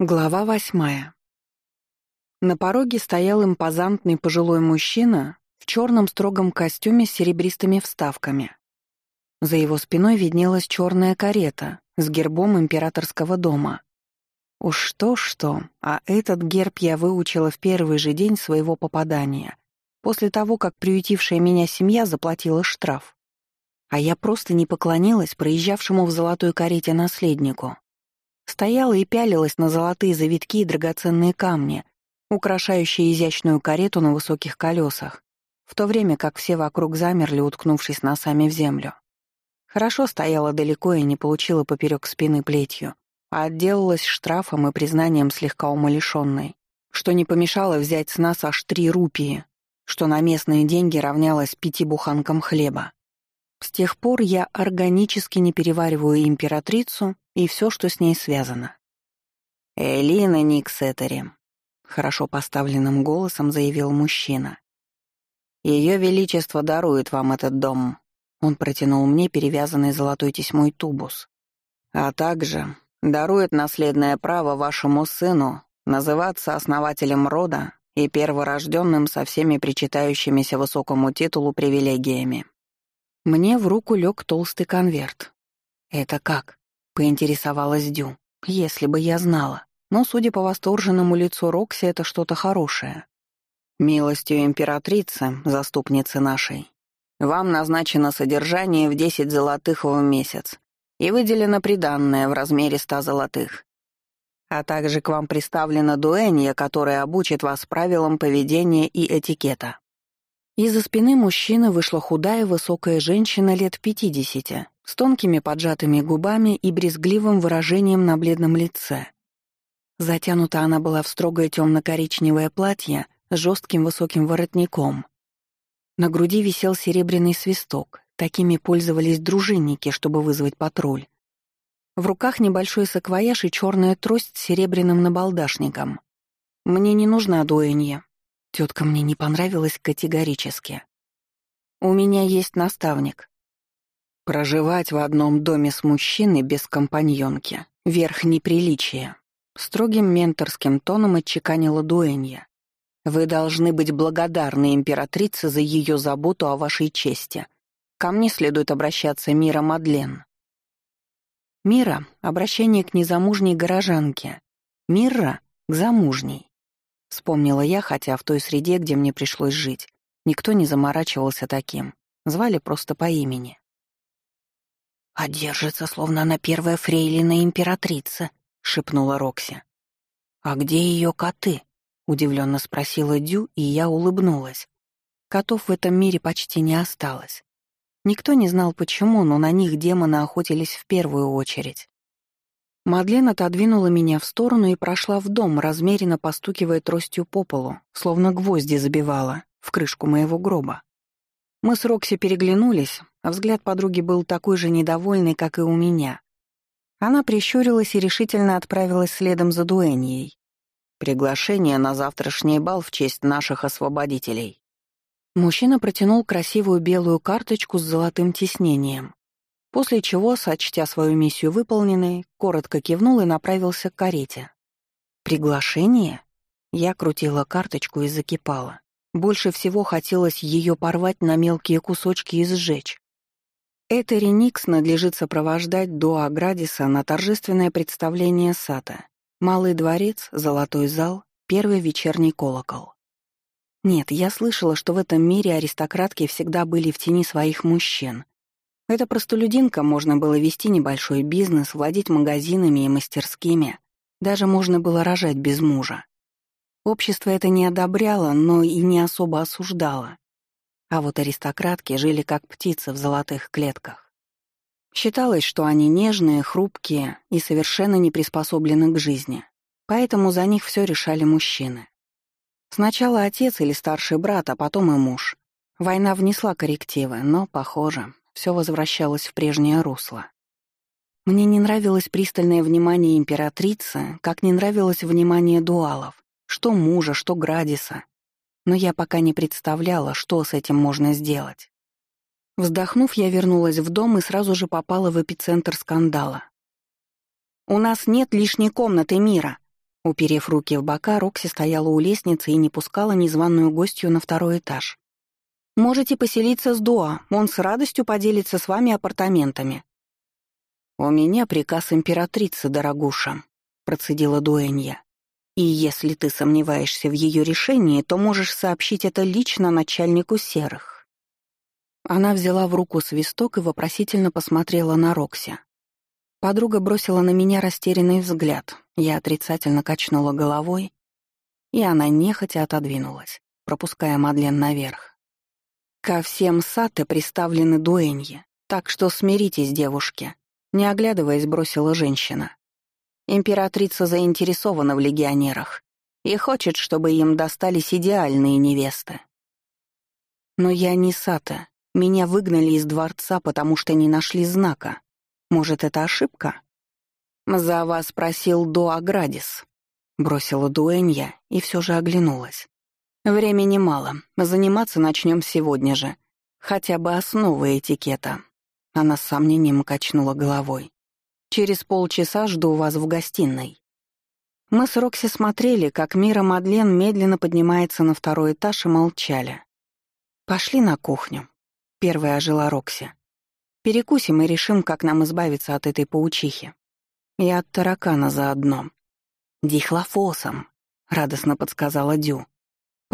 Глава восьмая. На пороге стоял импозантный пожилой мужчина в черном строгом костюме с серебристыми вставками. За его спиной виднелась черная карета с гербом императорского дома. Уж что-что, а этот герб я выучила в первый же день своего попадания, после того, как приютившая меня семья заплатила штраф. А я просто не поклонилась проезжавшему в золотой карете наследнику. Стояла и пялилась на золотые завитки и драгоценные камни, украшающие изящную карету на высоких колесах, в то время как все вокруг замерли, уткнувшись носами в землю. Хорошо стояла далеко и не получила поперек спины плетью, а отделалась штрафом и признанием слегка умалишенной, что не помешало взять с нас аж три рупии, что на местные деньги равнялось пяти буханкам хлеба. С тех пор я органически не перевариваю императрицу и все, что с ней связано. «Элина Никсетери», — хорошо поставленным голосом заявил мужчина. «Ее Величество дарует вам этот дом». Он протянул мне перевязанный золотой тесьмой тубус. «А также дарует наследное право вашему сыну называться основателем рода и перворожденным со всеми причитающимися высокому титулу привилегиями». Мне в руку лег толстый конверт. «Это как?» — поинтересовалась Дю. «Если бы я знала. Но, судя по восторженному лицу Рокси, это что-то хорошее. Милостью императрицы, заступницы нашей, вам назначено содержание в десять золотых в месяц и выделено приданное в размере ста золотых. А также к вам представлена дуэнья, которая обучит вас правилам поведения и этикета. Из-за спины мужчины вышла худая высокая женщина лет пятидесяти, с тонкими поджатыми губами и брезгливым выражением на бледном лице. Затянута она была в строгое темно-коричневое платье с жестким высоким воротником. На груди висел серебряный свисток, такими пользовались дружинники, чтобы вызвать патруль. В руках небольшой саквояж и черная трость с серебряным набалдашником. «Мне не нужна дуэнья», Тетка мне не понравилась категорически. У меня есть наставник. Проживать в одном доме с мужчиной без компаньонки — верх неприличия. Строгим менторским тоном отчеканила Дуэнья. Вы должны быть благодарны императрице за ее заботу о вашей чести. Ко мне следует обращаться Мира Мадлен. Мира — обращение к незамужней горожанке. Мира — к замужней. Вспомнила я, хотя в той среде, где мне пришлось жить, никто не заморачивался таким. Звали просто по имени. «А держится, словно она первая фрейлина императрица», — шепнула Рокси. «А где ее коты?» — удивленно спросила Дю, и я улыбнулась. Котов в этом мире почти не осталось. Никто не знал почему, но на них демоны охотились в первую очередь. Мадлен отодвинула меня в сторону и прошла в дом, размеренно постукивая тростью по полу, словно гвозди забивала в крышку моего гроба. Мы с Рокси переглянулись, а взгляд подруги был такой же недовольный, как и у меня. Она прищурилась и решительно отправилась следом за Дуэньей. «Приглашение на завтрашний бал в честь наших освободителей». Мужчина протянул красивую белую карточку с золотым тиснением. После чего, сочтя свою миссию выполненной, коротко кивнул и направился к карете. «Приглашение?» Я крутила карточку и закипала. Больше всего хотелось ее порвать на мелкие кусочки и сжечь. Этери Никс надлежит сопровождать до Аградиса на торжественное представление Сата. Малый дворец, золотой зал, первый вечерний колокол. Нет, я слышала, что в этом мире аристократки всегда были в тени своих мужчин, эта простолюдинка можно было вести небольшой бизнес, владеть магазинами и мастерскими. Даже можно было рожать без мужа. Общество это не одобряло, но и не особо осуждало. А вот аристократки жили как птицы в золотых клетках. Считалось, что они нежные, хрупкие и совершенно не приспособлены к жизни. Поэтому за них все решали мужчины. Сначала отец или старший брат, а потом и муж. Война внесла коррективы, но, похоже, все возвращалось в прежнее русло. Мне не нравилось пристальное внимание императрицы, как не нравилось внимание дуалов, что мужа, что Градиса. Но я пока не представляла, что с этим можно сделать. Вздохнув, я вернулась в дом и сразу же попала в эпицентр скандала. «У нас нет лишней комнаты мира», Уперев руки в бока, Рокси стояла у лестницы и не пускала незваную гостью на второй этаж. «Можете поселиться с Дуа, он с радостью поделится с вами апартаментами». «У меня приказ императрицы, дорогуша», — процедила Дуэнья. «И если ты сомневаешься в ее решении, то можешь сообщить это лично начальнику серых». Она взяла в руку свисток и вопросительно посмотрела на Рокси. Подруга бросила на меня растерянный взгляд. Я отрицательно качнула головой, и она нехотя отодвинулась, пропуская Мадлен наверх. Ко всем саты приставлены дуэньи, так что смиритесь, девушки, не оглядываясь, бросила женщина. Императрица заинтересована в легионерах и хочет, чтобы им достались идеальные невесты. Но я не сата, меня выгнали из дворца, потому что не нашли знака. Может, это ошибка? «За вас просил Дуаградис», — бросила Дуэнья и все же оглянулась. «Времени мало. Заниматься начнем сегодня же. Хотя бы основы этикета». Она с сомнением качнула головой. «Через полчаса жду вас в гостиной». Мы с Рокси смотрели, как Мира Мадлен медленно поднимается на второй этаж и молчали. «Пошли на кухню», — первая ожила Рокси. Перекусим и решим, как нам избавиться от этой паучихи. И от таракана заодно. Дихлофосом, радостно подсказала Дю.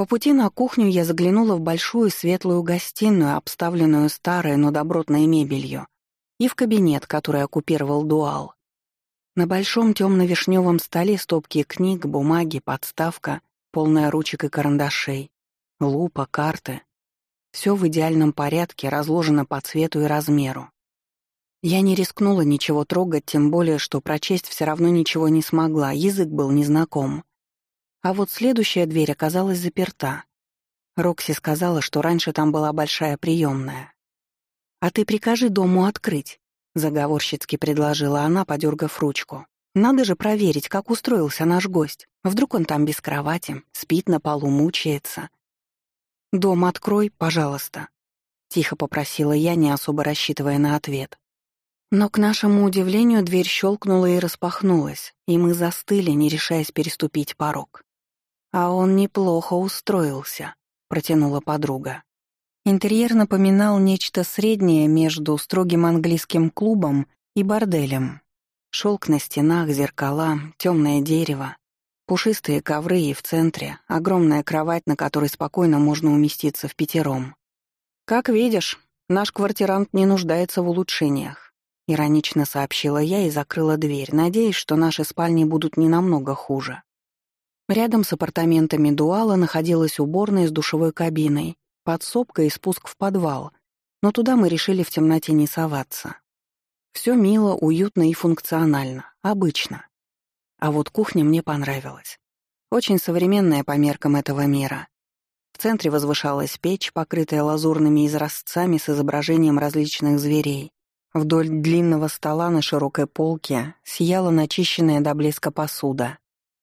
По пути на кухню я заглянула в большую светлую гостиную, обставленную старой, но добротной мебелью, и в кабинет, который оккупировал дуал. На большом темно-вишневом столе стопки книг, бумаги, подставка, полная ручек и карандашей, лупа, карты. Все в идеальном порядке, разложено по цвету и размеру. Я не рискнула ничего трогать, тем более, что прочесть все равно ничего не смогла, язык был незнаком. А вот следующая дверь оказалась заперта. Рокси сказала, что раньше там была большая приемная. «А ты прикажи дому открыть», — заговорщицки предложила она, подергав ручку. «Надо же проверить, как устроился наш гость. Вдруг он там без кровати, спит на полу, мучается. «Дом открой, пожалуйста», — тихо попросила я, не особо рассчитывая на ответ. Но, к нашему удивлению, дверь щелкнула и распахнулась, и мы застыли, не решаясь переступить порог. «А он неплохо устроился», — протянула подруга. Интерьер напоминал нечто среднее между строгим английским клубом и борделем. Шелк на стенах, зеркала, темное дерево, Пушистые ковры и в центре огромная кровать, на которой спокойно можно уместиться в пятером. «Как видишь, наш квартирант не нуждается в улучшениях», — иронично сообщила я и закрыла дверь, надеясь, что наши спальни будут не намного хуже. Рядом с апартаментами Дуала находилась уборная с душевой кабиной, подсобка и спуск в подвал, но туда мы решили в темноте не соваться. Все мило, уютно и функционально, обычно. А вот кухня мне понравилась. Очень современная по меркам этого мира. В центре возвышалась печь, покрытая лазурными изразцами с изображением различных зверей. Вдоль длинного стола на широкой полке сияла начищенная до блеска посуда.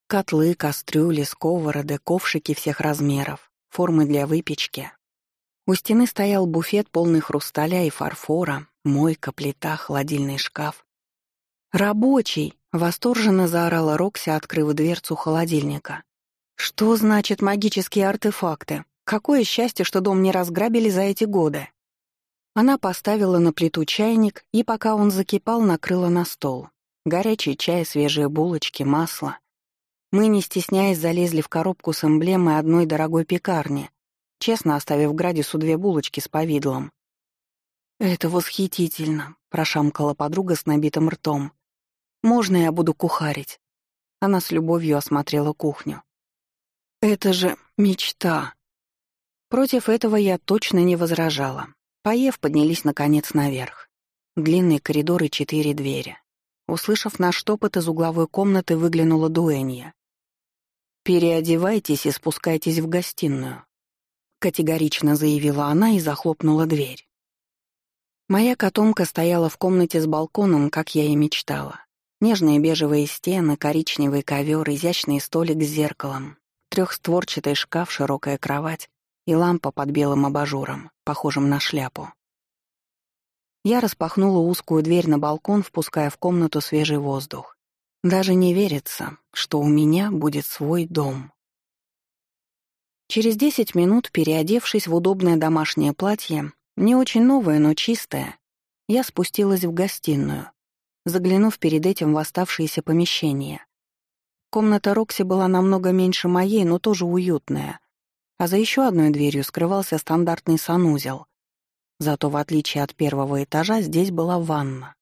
Котлы, кастрюли, сковороды, ковшики всех размеров, формы для выпечки. У стены стоял буфет, полный хрусталя и фарфора, мойка, плита, холодильный шкаф. «Рабочий!» Восторженно заорала Рокси, открыв дверцу холодильника. «Что значит магические артефакты? Какое счастье, что дом не разграбили за эти годы!» Она поставила на плиту чайник и, пока он закипал, накрыла на стол. Горячий чай, свежие булочки, масло. Мы, не стесняясь, залезли в коробку с эмблемой одной дорогой пекарни, честно оставив Градису две булочки с повидлом. «Это восхитительно», — прошамкала подруга с набитым ртом. Можно я буду кухарить?» Она с любовью осмотрела кухню. «Это же мечта!» Против этого я точно не возражала. Поев, поднялись наконец наверх. Длинный коридор и четыре двери. Услышав наш топот, из угловой комнаты выглянула Дуэнья. «Переодевайтесь и спускайтесь в гостиную», — категорично заявила она и захлопнула дверь. Моя котомка стояла в комнате с балконом, как я и мечтала. Нежные бежевые стены, коричневый ковер, изящный столик с зеркалом, трехстворчатый шкаф, широкая кровать и лампа под белым абажуром, похожим на шляпу. Я распахнула узкую дверь на балкон, впуская в комнату свежий воздух. Даже не верится, что у меня будет свой дом. Через десять минут, переодевшись в удобное домашнее платье, не очень новое, но чистое, я спустилась в гостиную, заглянув перед этим в оставшиеся помещения. Комната Рокси была намного меньше моей, но тоже уютная, а за еще одной дверью скрывался стандартный санузел. Зато, в отличие от первого этажа, здесь была ванна.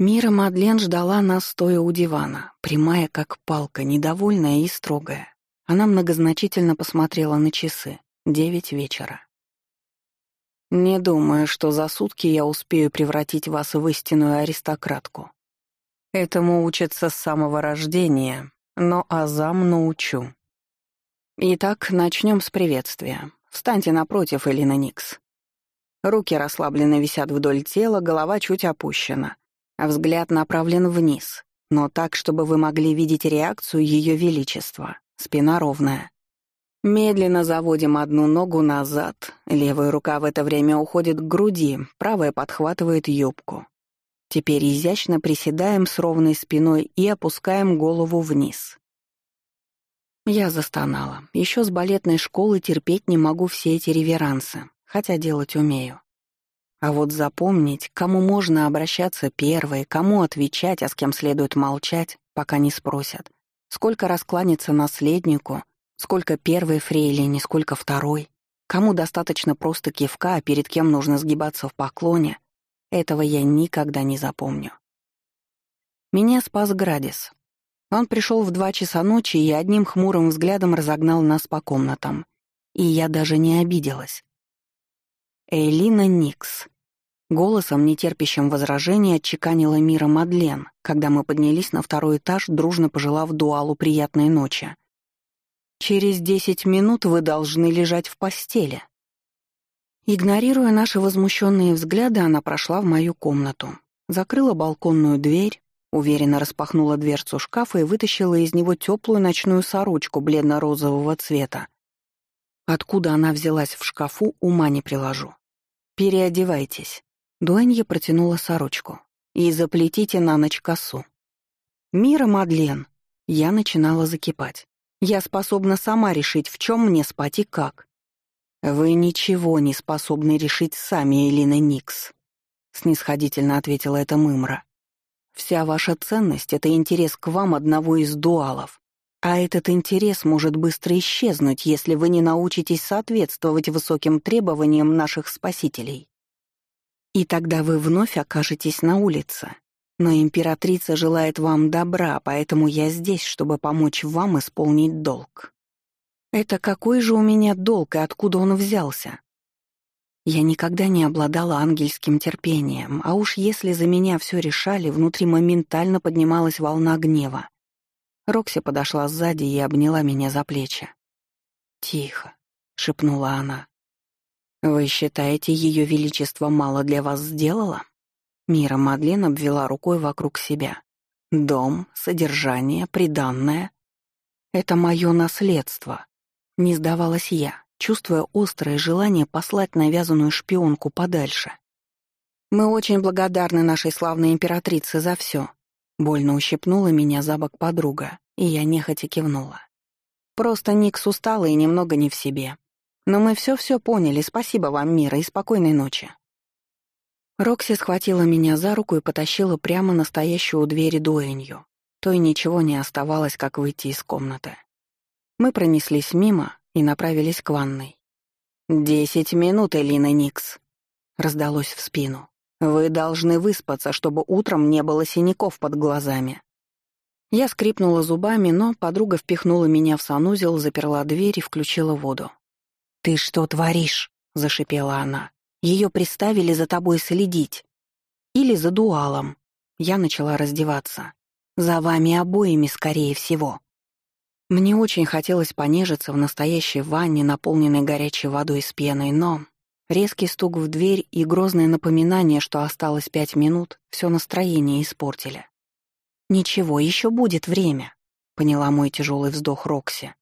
Мира Мадлен ждала нас, стоя у дивана, прямая как палка, недовольная и строгая. Она многозначительно посмотрела на часы. Девять вечера. «Не думаю, что за сутки я успею превратить вас в истинную аристократку. Этому учатся с самого рождения, но азам научу. Итак, начнем с приветствия. Встаньте напротив, Элина Никс. Руки расслабленно висят вдоль тела, голова чуть опущена а взгляд направлен вниз, но так, чтобы вы могли видеть реакцию Ее Величества. Спина ровная. Медленно заводим одну ногу назад, левая рука в это время уходит к груди, правая подхватывает юбку. Теперь изящно приседаем с ровной спиной и опускаем голову вниз. Я застонала. Еще с балетной школы терпеть не могу все эти реверансы, хотя делать умею. А вот запомнить, кому можно обращаться первой, кому отвечать, а с кем следует молчать, пока не спросят. Сколько раскланяться наследнику, сколько первой фрейлине, сколько второй. Кому достаточно просто кивка, а перед кем нужно сгибаться в поклоне, этого я никогда не запомню. Меня спас Градис. Он пришел в два часа ночи и одним хмурым взглядом разогнал нас по комнатам. И я даже не обиделась. Эйлина Никс. Голосом, нетерпящим возражения, отчеканила мира Мадлен, когда мы поднялись на второй этаж, дружно пожелав дуалу приятной ночи. «Через десять минут вы должны лежать в постели». Игнорируя наши возмущенные взгляды, она прошла в мою комнату, закрыла балконную дверь, уверенно распахнула дверцу шкафа и вытащила из него теплую ночную сорочку бледно-розового цвета. Откуда она взялась в шкафу, ума не приложу. «Переодевайтесь». Дуэнья протянула сорочку. «И заплетите на ночь косу». «Мира, Мадлен!» Я начинала закипать. «Я способна сама решить, в чем мне спать и как». «Вы ничего не способны решить сами, Элина Никс», — снисходительно ответила эта мымра. «Вся ваша ценность — это интерес к вам одного из дуалов. А этот интерес может быстро исчезнуть, если вы не научитесь соответствовать высоким требованиям наших спасителей. И тогда вы вновь окажетесь на улице. Но императрица желает вам добра, поэтому я здесь, чтобы помочь вам исполнить долг. Это какой же у меня долг и откуда он взялся? Я никогда не обладала ангельским терпением, а уж если за меня все решали, внутри моментально поднималась волна гнева. Рокси подошла сзади и обняла меня за плечи. «Тихо», — шепнула она. «Вы считаете, Ее Величество мало для вас сделало?» Мира Мадлен обвела рукой вокруг себя. «Дом, содержание, приданное — это мое наследство», — не сдавалась я, чувствуя острое желание послать навязанную шпионку подальше. «Мы очень благодарны нашей славной императрице за все», — больно ущипнула меня за бок подруга, и я нехотя кивнула. «Просто Никс устала и немного не в себе. Но мы все-все поняли, спасибо вам, Мира, и спокойной ночи». Рокси схватила меня за руку и потащила прямо на стоящую у двери дуэнью. То и ничего не оставалось, как выйти из комнаты. Мы пронеслись мимо и направились к ванной. «Десять минут, Элина Никс», — раздалось в спину. «Вы должны выспаться, чтобы утром не было синяков под глазами». Я скрипнула зубами, но подруга впихнула меня в санузел, заперла дверь и включила воду. «Ты что творишь?» — зашипела она. «Ее приставили за тобой следить. Или за дуалом». Я начала раздеваться. «За вами обоими, скорее всего». Мне очень хотелось понежиться в настоящей ванне, наполненной горячей водой с пеной, но резкий стук в дверь и грозное напоминание, что осталось пять минут, все настроение испортили. «Ничего, еще будет время», — поняла мой тяжелый вздох Рокси.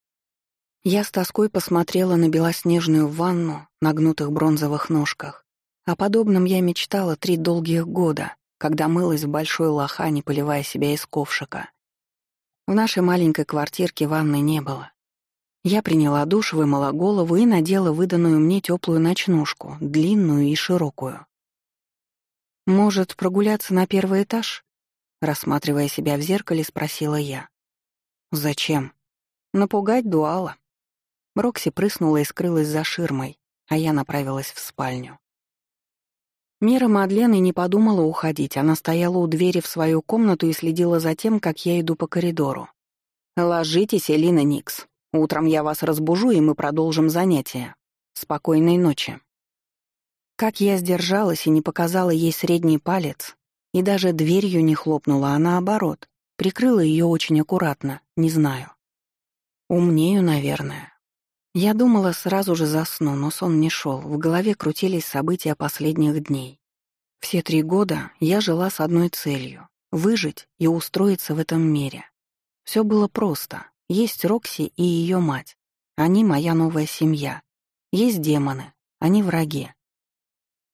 Я с тоской посмотрела на белоснежную ванну на гнутых бронзовых ножках. О подобном я мечтала три долгих года, когда мылась в большой лохане, поливая себя из ковшика. В нашей маленькой квартирке ванны не было. Я приняла душ, вымыла голову и надела выданную мне теплую ночнушку, длинную и широкую. «Может, прогуляться на первый этаж?» Рассматривая себя в зеркале, спросила я. «Зачем?» «Напугать дуала». Рокси прыснула и скрылась за ширмой, а я направилась в спальню. Мира Мадлены не подумала уходить, она стояла у двери в свою комнату и следила за тем, как я иду по коридору. «Ложитесь, Элина Никс. Утром я вас разбужу, и мы продолжим занятия. Спокойной ночи». Как я сдержалась и не показала ей средний палец, и даже дверью не хлопнула, а наоборот, прикрыла ее очень аккуратно, не знаю. Умнею, наверное. Я думала, сразу же засну, но сон не шел. В голове крутились события последних дней. Все три года я жила с одной целью — выжить и устроиться в этом мире. Все было просто. Есть Рокси и ее мать. Они моя новая семья. Есть демоны. Они враги.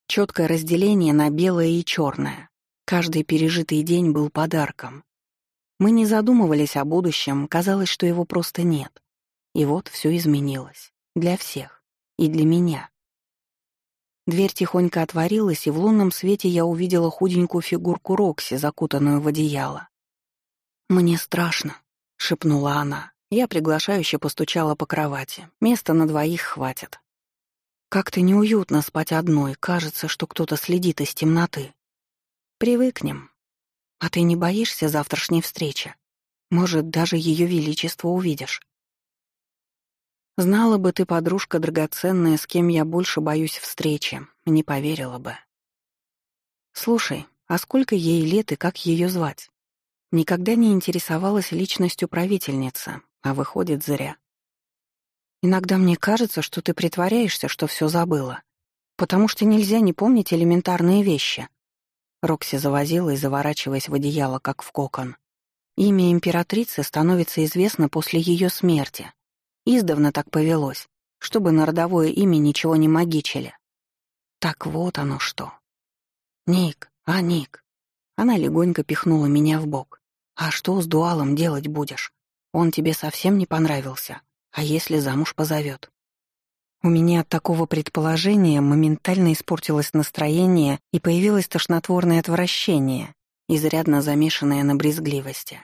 Четкое разделение на белое и черное. Каждый пережитый день был подарком. Мы не задумывались о будущем, казалось, что его просто нет. И вот все изменилось. Для всех. И для меня. Дверь тихонько отворилась, и в лунном свете я увидела худенькую фигурку Рокси, закутанную в одеяло. «Мне страшно», — шепнула она. Я приглашающе постучала по кровати. Места на двоих хватит. Как-то неуютно спать одной, кажется, что кто-то следит из темноты. Привыкнем. А ты не боишься завтрашней встречи? Может, даже Ее Величество увидишь? Знала бы ты, подружка драгоценная, с кем я больше боюсь встречи, не поверила бы. Слушай, а сколько ей лет и как ее звать? Никогда не интересовалась личностью правительницы, а выходит зря. Иногда мне кажется, что ты притворяешься, что все забыла, потому что нельзя не помнить элементарные вещи. Рокси завозилась, заворачиваясь в одеяло, как в кокон. Имя императрицы становится известно после ее смерти, Издавна так повелось, чтобы на родовое имя ничего не магичили. Так вот оно что. «Ник, а, Ник!» Она легонько пихнула меня в бок. «А что с дуалом делать будешь? Он тебе совсем не понравился. А если замуж позовет?» У меня от такого предположения моментально испортилось настроение и появилось тошнотворное отвращение, изрядно замешанное на брезгливости.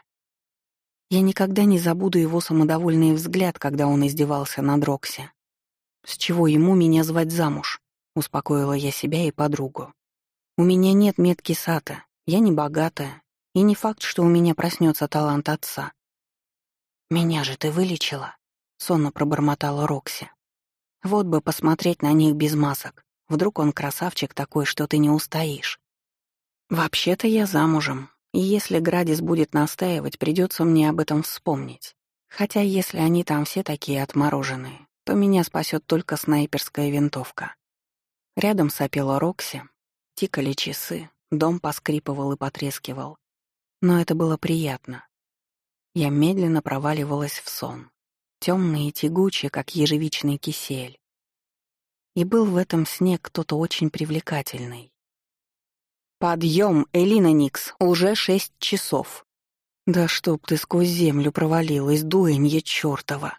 Я никогда не забуду его самодовольный взгляд, когда он издевался над Рокси. «С чего ему меня звать замуж?» — успокоила я себя и подругу. «У меня нет метки сата, я не богатая, и не факт, что у меня проснется талант отца». «Меня же ты вылечила», — сонно пробормотала Рокси. «Вот бы посмотреть на них без масок. Вдруг он красавчик такой, что ты не устоишь». «Вообще-то я замужем, и если Градис будет настаивать, придется мне об этом вспомнить. Хотя если они там все такие отмороженные, то меня спасет только снайперская винтовка. Рядом сопела Рокси, тикали часы, дом поскрипывал и потрескивал. Но это было приятно. Я медленно проваливалась в сон, темный и тягучий, как ежевичный кисель. И был в этом сне кто-то очень привлекательный. «Подъем, Элина Никс, уже шесть часов». «Да чтоб ты сквозь землю провалилась, дуэнье чёртова!»